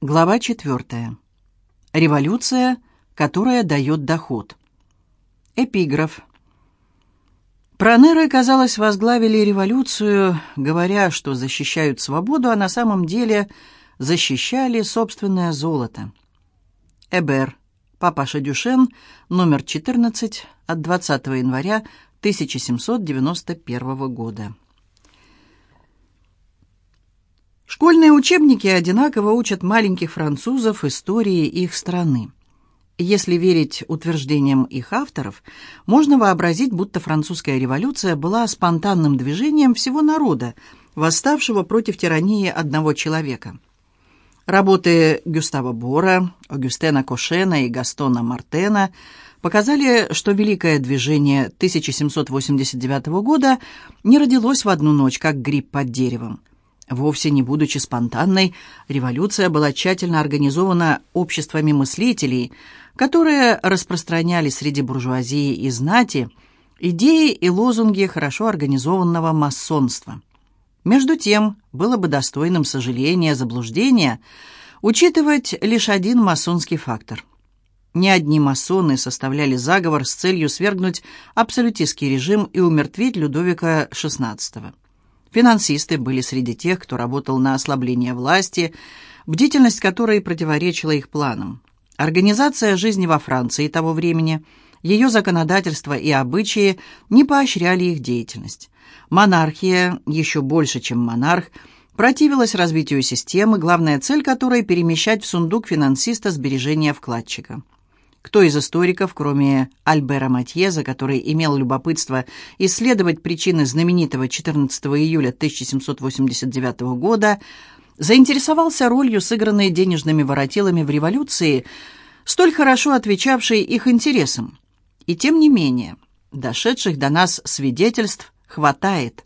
Глава 4. Революция, которая дает доход. Эпиграф. Пронеры, казалось, возглавили революцию, говоря, что защищают свободу, а на самом деле защищали собственное золото. Эбер. Папаша Дюшен, номер 14, от 20 января 1791 года. Школьные учебники одинаково учат маленьких французов истории их страны. Если верить утверждениям их авторов, можно вообразить, будто французская революция была спонтанным движением всего народа, восставшего против тирании одного человека. Работы Гюстава Бора, Огюстена Кошена и Гастона Мартена показали, что великое движение 1789 года не родилось в одну ночь, как гриб под деревом. Вовсе не будучи спонтанной, революция была тщательно организована обществами мыслителей, которые распространяли среди буржуазии и знати идеи и лозунги хорошо организованного масонства. Между тем, было бы достойным сожаления, заблуждения учитывать лишь один масонский фактор. Не одни масоны составляли заговор с целью свергнуть абсолютистский режим и умертвить Людовика XVI. Финансисты были среди тех, кто работал на ослабление власти, бдительность которой противоречила их планам. Организация жизни во Франции того времени, ее законодательство и обычаи не поощряли их деятельность. Монархия, еще больше, чем монарх, противилась развитию системы, главная цель которой – перемещать в сундук финансиста сбережения вкладчика. Кто из историков, кроме Альбера Матьеза, который имел любопытство исследовать причины знаменитого 14 июля 1789 года, заинтересовался ролью, сыгранной денежными воротилами в революции, столь хорошо отвечавшей их интересам? И тем не менее, дошедших до нас свидетельств хватает.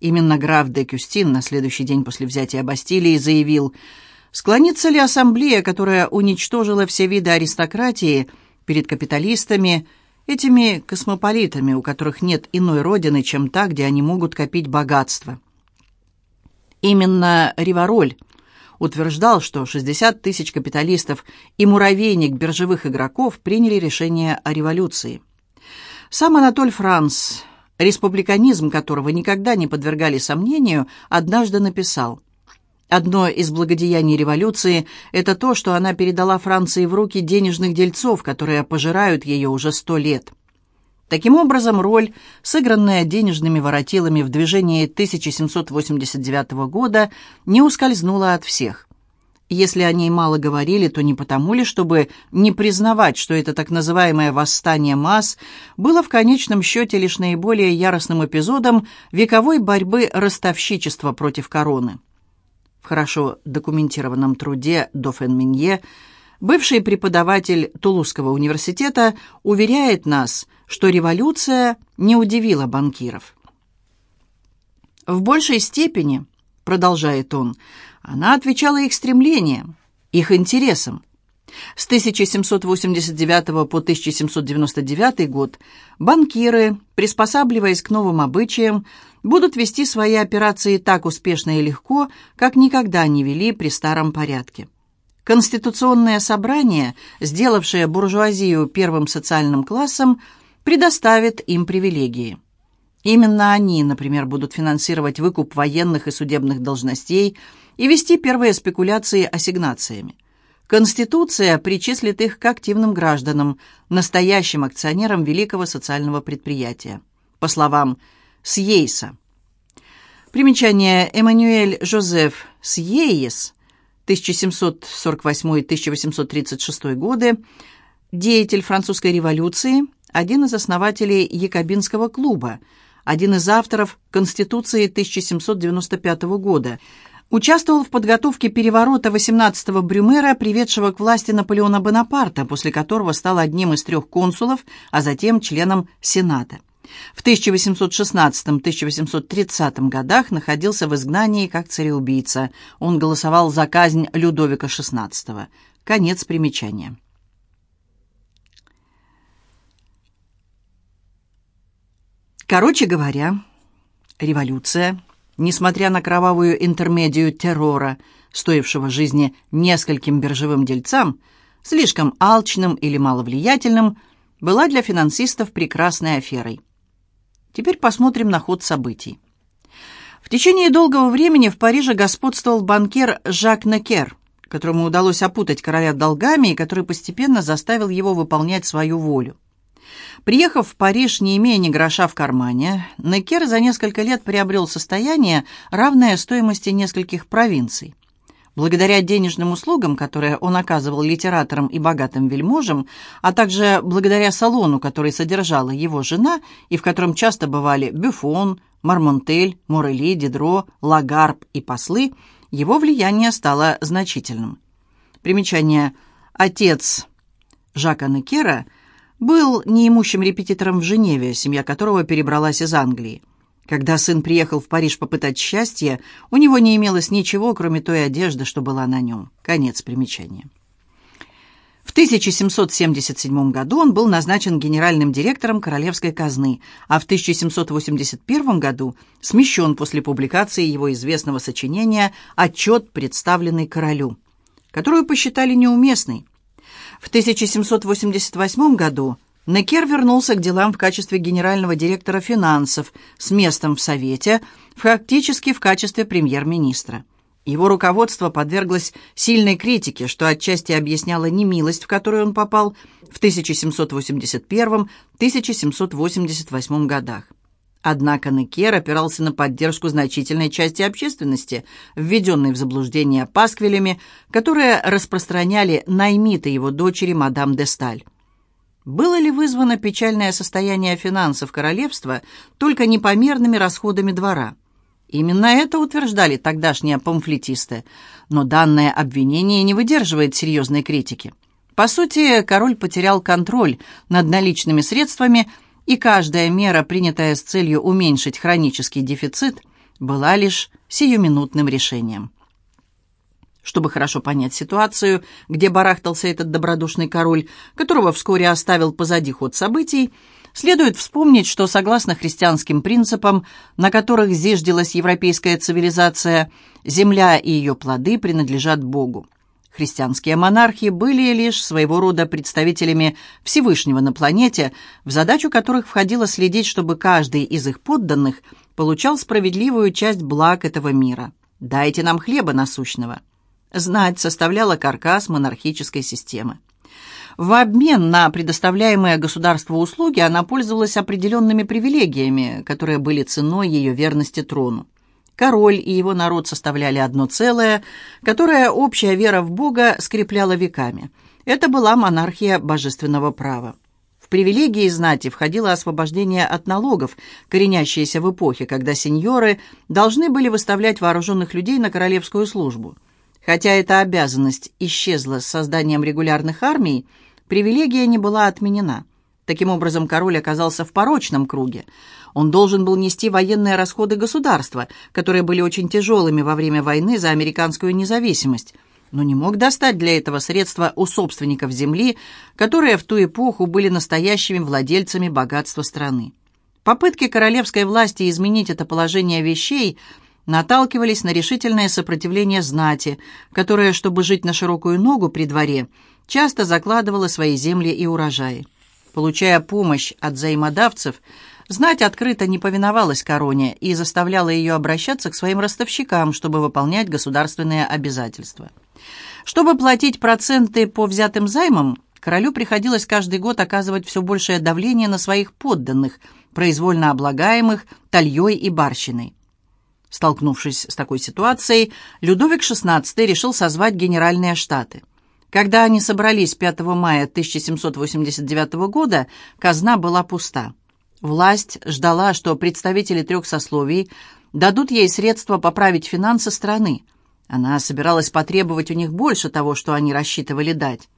Именно граф де Кюстин на следующий день после взятия Бастилии заявил – Склонится ли ассамблея, которая уничтожила все виды аристократии перед капиталистами, этими космополитами, у которых нет иной родины, чем та, где они могут копить богатство? Именно Ривароль утверждал, что 60 тысяч капиталистов и муравейник биржевых игроков приняли решение о революции. Сам Анатоль Франц, республиканизм которого никогда не подвергали сомнению, однажды написал – Одно из благодеяний революции – это то, что она передала Франции в руки денежных дельцов, которые пожирают ее уже сто лет. Таким образом, роль, сыгранная денежными воротилами в движении 1789 года, не ускользнула от всех. Если о ней мало говорили, то не потому ли, чтобы не признавать, что это так называемое «восстание масс» было в конечном счете лишь наиболее яростным эпизодом вековой борьбы ростовщичества против короны в хорошо документированном труде Дофен Минье, бывший преподаватель Тулузского университета уверяет нас, что революция не удивила банкиров. В большей степени, продолжает он, она отвечала их стремлениям, их интересам. С 1789 по 1799 год банкиры, приспосабливаясь к новым обычаям, будут вести свои операции так успешно и легко, как никогда не вели при старом порядке. Конституционное собрание, сделавшее буржуазию первым социальным классом, предоставит им привилегии. Именно они, например, будут финансировать выкуп военных и судебных должностей и вести первые спекуляции ассигнациями. Конституция причислит их к активным гражданам, настоящим акционерам великого социального предприятия. По словам Сьейса. Примечание Эммануэль Жозеф Сьейес, 1748-1836 годы, деятель французской революции, один из основателей Якобинского клуба, один из авторов Конституции 1795 года, участвовал в подготовке переворота 18-го Брюмера, приведшего к власти Наполеона Бонапарта, после которого стал одним из трех консулов, а затем членом Сената. В 1816-1830 годах находился в изгнании как цареубийца. Он голосовал за казнь Людовика XVI. Конец примечания. Короче говоря, революция Несмотря на кровавую интермедию террора, стоившего жизни нескольким биржевым дельцам, слишком алчным или маловлиятельным, была для финансистов прекрасной аферой. Теперь посмотрим на ход событий. В течение долгого времени в Париже господствовал банкир Жак Некер, которому удалось опутать короля долгами и который постепенно заставил его выполнять свою волю. Приехав в Париж, не имея ни гроша в кармане, Некер за несколько лет приобрел состояние, равное стоимости нескольких провинций. Благодаря денежным услугам, которые он оказывал литераторам и богатым вельможам, а также благодаря салону, который содержала его жена и в котором часто бывали Бюфон, Мармонтель, Морели, Дидро, Лагарб и послы, его влияние стало значительным. Примечание «Отец» Жака Некера был неимущим репетитором в Женеве, семья которого перебралась из Англии. Когда сын приехал в Париж попытать счастье, у него не имелось ничего, кроме той одежды, что была на нем. Конец примечания. В 1777 году он был назначен генеральным директором королевской казны, а в 1781 году смещен после публикации его известного сочинения «Отчет, представленный королю», которую посчитали неуместной. В 1788 году Некер вернулся к делам в качестве генерального директора финансов с местом в Совете, фактически в качестве премьер-министра. Его руководство подверглось сильной критике, что отчасти объясняло немилость, в которую он попал в 1781-1788 годах. Однако Некер опирался на поддержку значительной части общественности, введенной в заблуждение пасквилями, которые распространяли наймиты его дочери мадам де Сталь. Было ли вызвано печальное состояние финансов королевства только непомерными расходами двора? Именно это утверждали тогдашние памфлетисты, но данное обвинение не выдерживает серьезной критики. По сути, король потерял контроль над наличными средствами, и каждая мера, принятая с целью уменьшить хронический дефицит, была лишь сиюминутным решением. Чтобы хорошо понять ситуацию, где барахтался этот добродушный король, которого вскоре оставил позади ход событий, следует вспомнить, что согласно христианским принципам, на которых зиждилась европейская цивилизация, земля и ее плоды принадлежат Богу. Христианские монархи были лишь своего рода представителями Всевышнего на планете, в задачу которых входило следить, чтобы каждый из их подданных получал справедливую часть благ этого мира. «Дайте нам хлеба насущного». Знать составляла каркас монархической системы. В обмен на предоставляемые государству услуги она пользовалась определенными привилегиями, которые были ценой ее верности трону. Король и его народ составляли одно целое, которое общая вера в Бога скрепляла веками. Это была монархия божественного права. В привилегии знати входило освобождение от налогов, коренящиеся в эпохе, когда сеньоры должны были выставлять вооруженных людей на королевскую службу – Хотя эта обязанность исчезла с созданием регулярных армий, привилегия не была отменена. Таким образом, король оказался в порочном круге. Он должен был нести военные расходы государства, которые были очень тяжелыми во время войны за американскую независимость, но не мог достать для этого средства у собственников земли, которые в ту эпоху были настоящими владельцами богатства страны. Попытки королевской власти изменить это положение вещей – наталкивались на решительное сопротивление знати, которая, чтобы жить на широкую ногу при дворе, часто закладывала свои земли и урожаи. Получая помощь от взаимодавцев, знать открыто не повиновалась короне и заставляла ее обращаться к своим ростовщикам, чтобы выполнять государственные обязательства. Чтобы платить проценты по взятым займам, королю приходилось каждый год оказывать все большее давление на своих подданных, произвольно облагаемых тальей и барщиной. Столкнувшись с такой ситуацией, Людовик XVI решил созвать Генеральные Штаты. Когда они собрались 5 мая 1789 года, казна была пуста. Власть ждала, что представители трех сословий дадут ей средства поправить финансы страны. Она собиралась потребовать у них больше того, что они рассчитывали дать.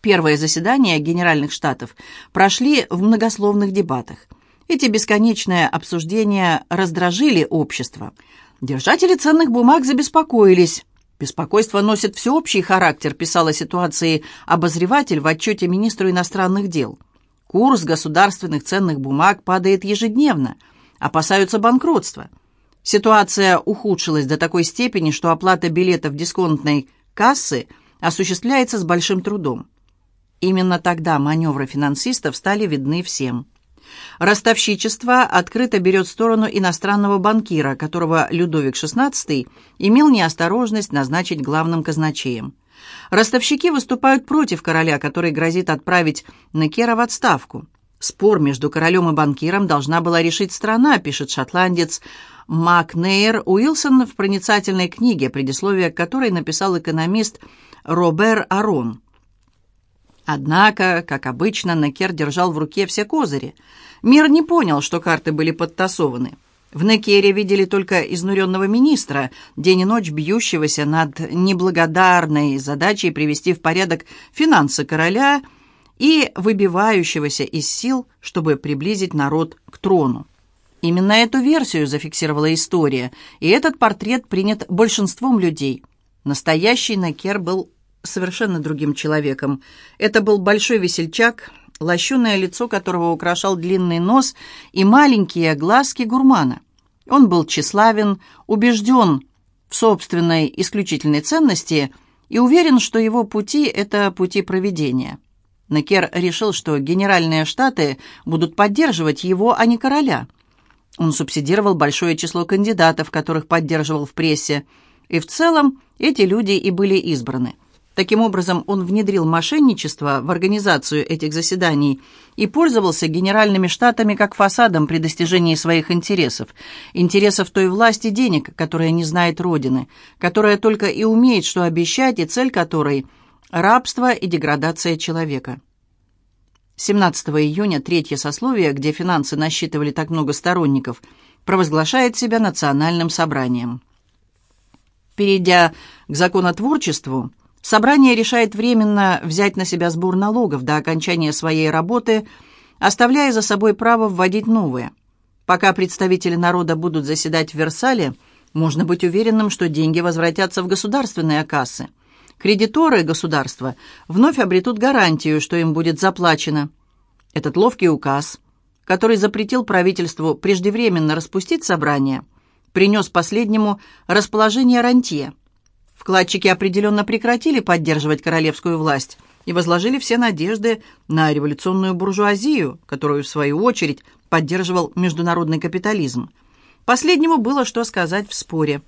Первые заседания Генеральных Штатов прошли в многословных дебатах – эти бесконечные обсуждения раздражили общество. Держатели ценных бумаг забеспокоились. «Беспокойство носит всеобщий характер», писал о ситуации обозреватель в отчете министру иностранных дел. «Курс государственных ценных бумаг падает ежедневно. Опасаются банкротства. Ситуация ухудшилась до такой степени, что оплата билетов дисконтной кассы осуществляется с большим трудом. Именно тогда маневры финансистов стали видны всем. Ростовщичество открыто берет сторону иностранного банкира, которого Людовик XVI имел неосторожность назначить главным казначеем. Ростовщики выступают против короля, который грозит отправить Некера в отставку. Спор между королем и банкиром должна была решить страна, пишет шотландец Макнейр Уилсон в проницательной книге, предисловие которой написал экономист Робер Арон. Однако, как обычно, Некер держал в руке все козыри. Мир не понял, что карты были подтасованы. В Некере видели только изнуренного министра, день и ночь бьющегося над неблагодарной задачей привести в порядок финансы короля и выбивающегося из сил, чтобы приблизить народ к трону. Именно эту версию зафиксировала история, и этот портрет принят большинством людей. Настоящий Некер был совершенно другим человеком. Это был большой весельчак, лощеное лицо которого украшал длинный нос и маленькие глазки гурмана. Он был тщеславен, убежден в собственной исключительной ценности и уверен, что его пути – это пути проведения. Некер решил, что генеральные штаты будут поддерживать его, а не короля. Он субсидировал большое число кандидатов, которых поддерживал в прессе, и в целом эти люди и были избраны. Таким образом, он внедрил мошенничество в организацию этих заседаний и пользовался генеральными штатами как фасадом при достижении своих интересов, интересов той власти денег, которая не знает Родины, которая только и умеет что обещать, и цель которой – рабство и деградация человека. 17 июня третье сословие, где финансы насчитывали так много сторонников, провозглашает себя национальным собранием. Перейдя к законотворчеству, Собрание решает временно взять на себя сбор налогов до окончания своей работы, оставляя за собой право вводить новые. Пока представители народа будут заседать в Версале, можно быть уверенным, что деньги возвратятся в государственные кассы. Кредиторы государства вновь обретут гарантию, что им будет заплачено. Этот ловкий указ, который запретил правительству преждевременно распустить собрание, принес последнему расположение рантье – Вкладчики определенно прекратили поддерживать королевскую власть и возложили все надежды на революционную буржуазию, которую, в свою очередь, поддерживал международный капитализм. Последнему было что сказать в споре.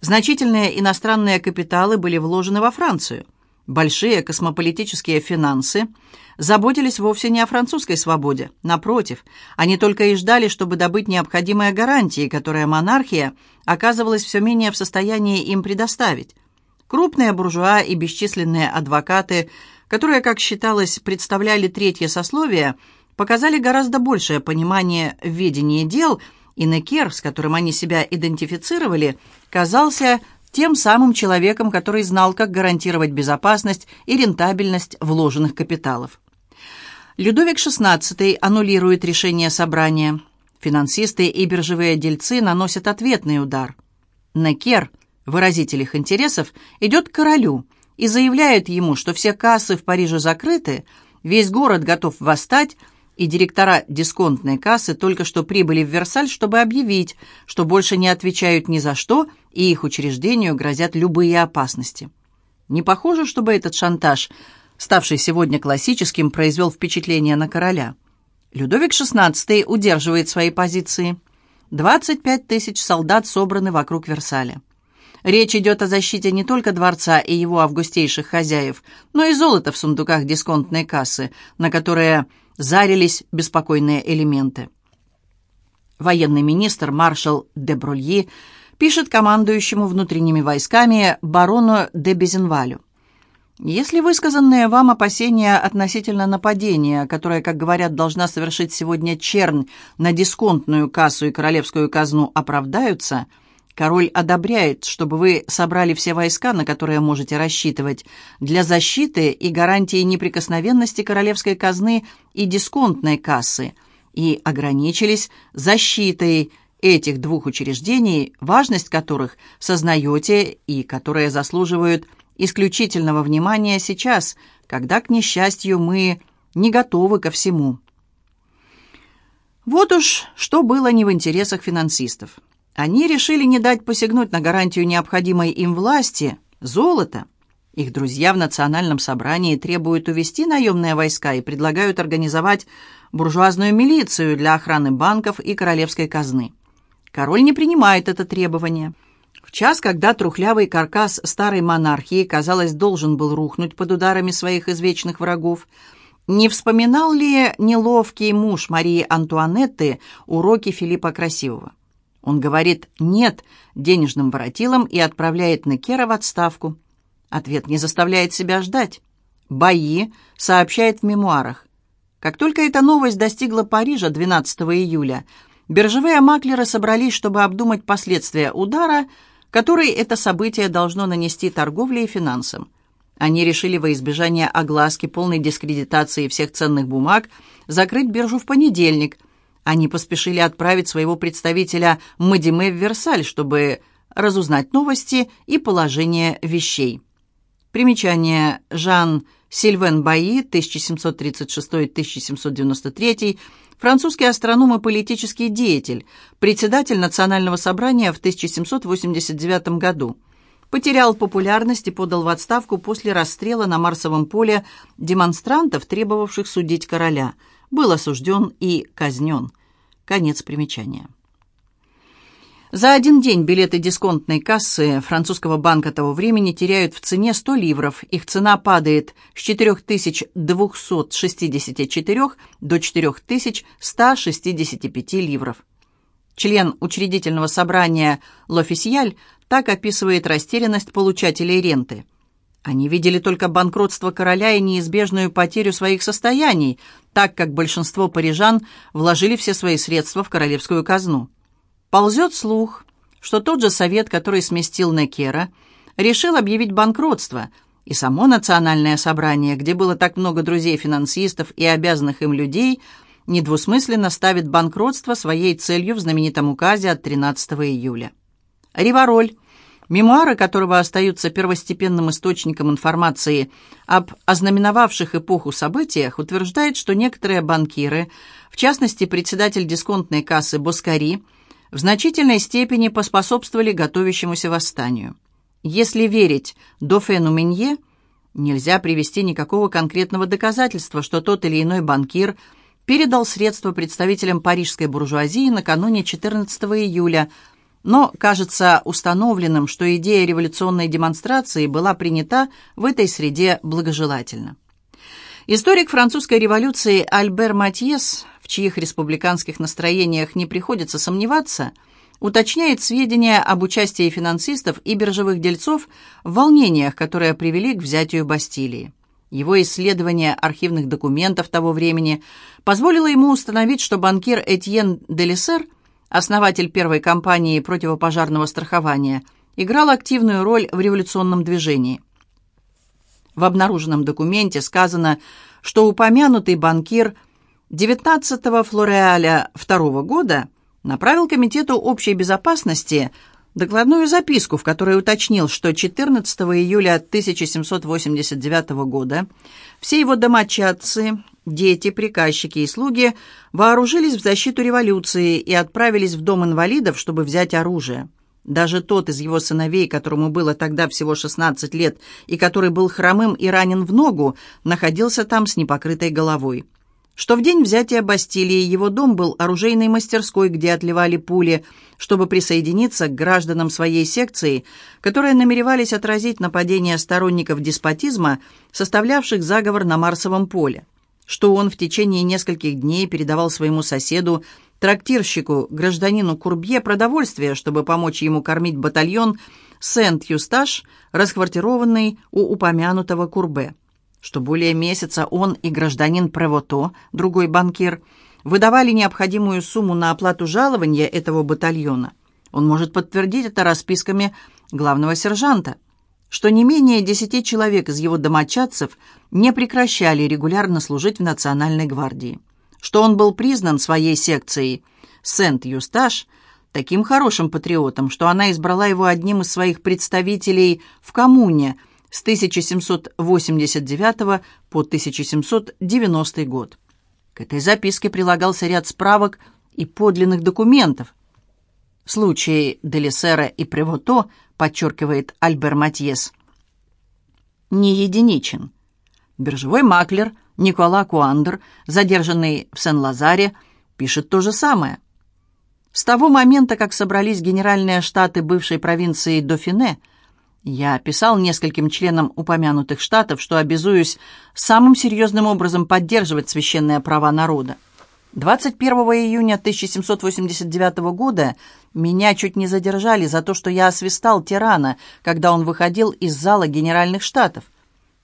Значительные иностранные капиталы были вложены во Францию. Большие космополитические финансы заботились вовсе не о французской свободе. Напротив, они только и ждали, чтобы добыть необходимые гарантии, которые монархия оказывалась все менее в состоянии им предоставить. Крупные буржуа и бесчисленные адвокаты, которые, как считалось, представляли третье сословие, показали гораздо большее понимание ведения дел, и Некер, с которым они себя идентифицировали, казался тем самым человеком, который знал, как гарантировать безопасность и рентабельность вложенных капиталов. Людовик XVI аннулирует решение собрания. Финансисты и биржевые дельцы наносят ответный удар. Некер – выразитель их интересов, идет к королю и заявляет ему, что все кассы в Париже закрыты, весь город готов восстать, и директора дисконтной кассы только что прибыли в Версаль, чтобы объявить, что больше не отвечают ни за что, и их учреждению грозят любые опасности. Не похоже, чтобы этот шантаж, ставший сегодня классическим, произвел впечатление на короля. Людовик XVI удерживает свои позиции. 25 тысяч солдат собраны вокруг Версаля. Речь идет о защите не только дворца и его августейших хозяев, но и золота в сундуках дисконтной кассы, на которые зарились беспокойные элементы. Военный министр маршал де Брульи пишет командующему внутренними войсками барону де Безенвалю. Если высказанные вам опасения относительно нападения, которое, как говорят, должна совершить сегодня чернь на дисконтную кассу и королевскую казну, оправдаются – Король одобряет, чтобы вы собрали все войска, на которые можете рассчитывать, для защиты и гарантии неприкосновенности королевской казны и дисконтной кассы, и ограничились защитой этих двух учреждений, важность которых сознаете и которые заслуживают исключительного внимания сейчас, когда, к несчастью, мы не готовы ко всему. Вот уж что было не в интересах финансистов. Они решили не дать посягнуть на гарантию необходимой им власти – золото. Их друзья в национальном собрании требуют увести наемные войска и предлагают организовать буржуазную милицию для охраны банков и королевской казны. Король не принимает это требование. В час, когда трухлявый каркас старой монархии, казалось, должен был рухнуть под ударами своих извечных врагов, не вспоминал ли неловкий муж Марии Антуанетты уроки Филиппа Красивого? Он говорит «нет» денежным воротилам и отправляет Некера в отставку. Ответ не заставляет себя ждать. Бои сообщает в мемуарах. Как только эта новость достигла Парижа 12 июля, биржевые маклеры собрались, чтобы обдумать последствия удара, который это событие должно нанести торговле и финансам. Они решили во избежание огласки полной дискредитации всех ценных бумаг закрыть биржу в понедельник. Они поспешили отправить своего представителя Мадиме в Версаль, чтобы разузнать новости и положение вещей. Примечание Жан Сильвен Баи, 1736-1793, французский астроном и политический деятель, председатель Национального собрания в 1789 году потерял популярность и подал в отставку после расстрела на Марсовом поле демонстрантов, требовавших судить короля. Был осужден и казнен. Конец примечания. За один день билеты дисконтной кассы французского банка того времени теряют в цене 100 ливров. Их цена падает с 4264 до 4165 ливров. Член учредительного собрания Лофисьяль так описывает растерянность получателей ренты. Они видели только банкротство короля и неизбежную потерю своих состояний, так как большинство парижан вложили все свои средства в королевскую казну. Ползет слух, что тот же совет, который сместил Некера, решил объявить банкротство, и само национальное собрание, где было так много друзей-финансистов и обязанных им людей, недвусмысленно ставит банкротство своей целью в знаменитом указе от 13 июля. Ривароль, мемуары которого остаются первостепенным источником информации об ознаменовавших эпоху событиях, утверждает, что некоторые банкиры, в частности председатель дисконтной кассы Боскари, в значительной степени поспособствовали готовящемуся восстанию. Если верить Дофену Минье, нельзя привести никакого конкретного доказательства, что тот или иной банкир передал средства представителям парижской буржуазии накануне 14 июля – но кажется установленным, что идея революционной демонстрации была принята в этой среде благожелательно. Историк французской революции Альбер Матьес, в чьих республиканских настроениях не приходится сомневаться, уточняет сведения об участии финансистов и биржевых дельцов в волнениях, которые привели к взятию Бастилии. Его исследование архивных документов того времени позволило ему установить, что банкир Этьен Делисер – основатель первой компании противопожарного страхования, играл активную роль в революционном движении. В обнаруженном документе сказано, что упомянутый банкир 19-го Флореаля II года направил Комитету общей безопасности докладную записку, в которой уточнил, что 14 июля 1789 года все его домочадцы Дети, приказчики и слуги вооружились в защиту революции и отправились в дом инвалидов, чтобы взять оружие. Даже тот из его сыновей, которому было тогда всего 16 лет и который был хромым и ранен в ногу, находился там с непокрытой головой. Что в день взятия Бастилии его дом был оружейной мастерской, где отливали пули, чтобы присоединиться к гражданам своей секции, которые намеревались отразить нападение сторонников деспотизма, составлявших заговор на Марсовом поле что он в течение нескольких дней передавал своему соседу, трактирщику, гражданину Курбье, продовольствие, чтобы помочь ему кормить батальон Сент-Юсташ, расквартированный у упомянутого Курбе, что более месяца он и гражданин Превото, другой банкир, выдавали необходимую сумму на оплату жалования этого батальона. Он может подтвердить это расписками главного сержанта – что не менее десяти человек из его домочадцев не прекращали регулярно служить в Национальной гвардии, что он был признан своей секцией Сент-Юсташ таким хорошим патриотом, что она избрала его одним из своих представителей в коммуне с 1789 по 1790 год. К этой записке прилагался ряд справок и подлинных документов, Случай Делисера и Превото, подчеркивает Альбер Матьес, не единичен. Биржевой маклер Никола Куандер, задержанный в Сен-Лазаре, пишет то же самое. С того момента, как собрались генеральные штаты бывшей провинции Дофине, я писал нескольким членам упомянутых штатов, что обязуюсь самым серьезным образом поддерживать священные права народа. 21 июня 1789 года меня чуть не задержали за то, что я освистал тирана, когда он выходил из зала генеральных штатов.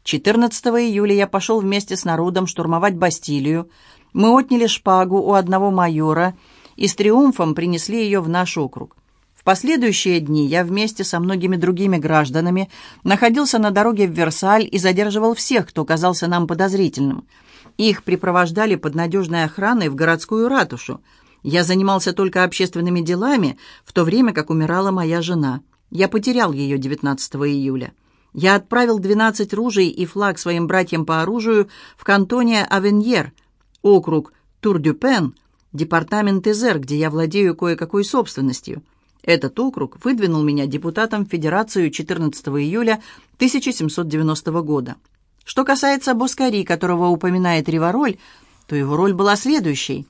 14 июля я пошел вместе с народом штурмовать Бастилию. Мы отняли шпагу у одного майора и с триумфом принесли ее в наш округ. В последующие дни я вместе со многими другими гражданами находился на дороге в Версаль и задерживал всех, кто казался нам подозрительным. Их припровождали под надежной охраной в городскую ратушу. Я занимался только общественными делами, в то время как умирала моя жена. Я потерял ее 19 июля. Я отправил 12 ружей и флаг своим братьям по оружию в кантоне Авеньер, округ Тур-Дюпен, департамент Изер, где я владею кое-какой собственностью. Этот округ выдвинул меня депутатом в Федерацию 14 июля 1790 года. Что касается Боскари, которого упоминает Ривароль, то его роль была следующей.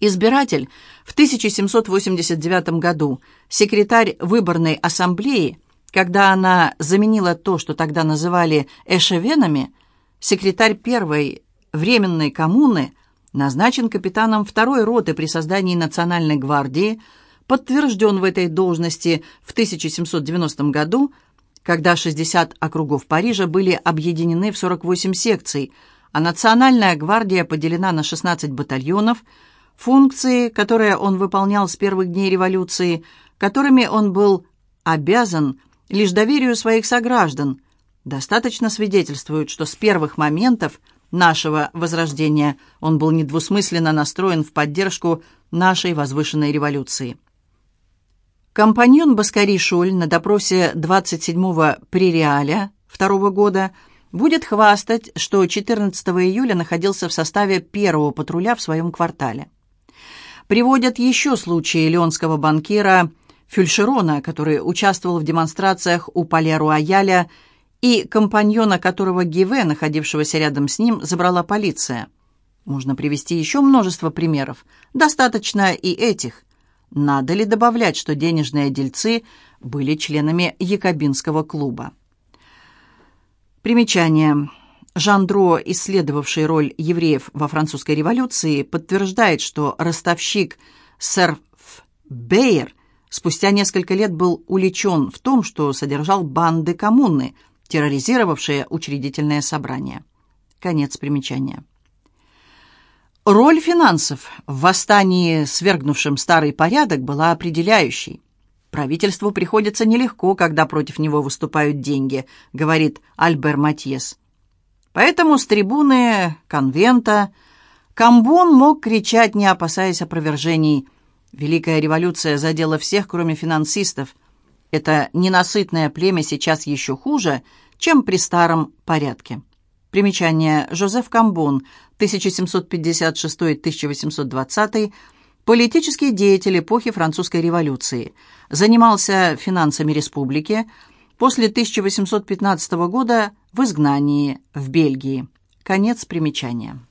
Избиратель в 1789 году, секретарь выборной ассамблеи, когда она заменила то, что тогда называли эшевенами, секретарь первой временной коммуны назначен капитаном второй роты при создании Национальной гвардии – подтвержден в этой должности в 1790 году, когда 60 округов Парижа были объединены в 48 секций, а Национальная гвардия поделена на 16 батальонов, функции, которые он выполнял с первых дней революции, которыми он был обязан лишь доверию своих сограждан, достаточно свидетельствуют, что с первых моментов нашего возрождения он был недвусмысленно настроен в поддержку нашей возвышенной революции. Компаньон Баскари Шуль на допросе 27-го пререаля второго года будет хвастать, что 14 июля находился в составе первого патруля в своем квартале. Приводят еще случаи леонского банкира Фюльшерона, который участвовал в демонстрациях у Пале-Руаяля и компаньона которого Гиве, находившегося рядом с ним, забрала полиция. Можно привести еще множество примеров. Достаточно и этих. Надо ли добавлять, что денежные дельцы были членами Якобинского клуба? Примечание. Жан Дро, исследовавший роль евреев во французской революции, подтверждает, что ростовщик сэр Бейер спустя несколько лет был уличен в том, что содержал банды коммуны, терроризировавшие учредительное собрание. Конец примечания. Роль финансов в восстании, свергнувшем старый порядок, была определяющей. «Правительству приходится нелегко, когда против него выступают деньги», — говорит Альбер Матьес. Поэтому с трибуны конвента Камбон мог кричать, не опасаясь опровержений. Великая революция задела всех, кроме финансистов. Это ненасытное племя сейчас еще хуже, чем при старом порядке. Примечание. Жозеф Камбон, 1756-1820, политический деятель эпохи французской революции. Занимался финансами республики. После 1815 года в изгнании в Бельгии. Конец примечания.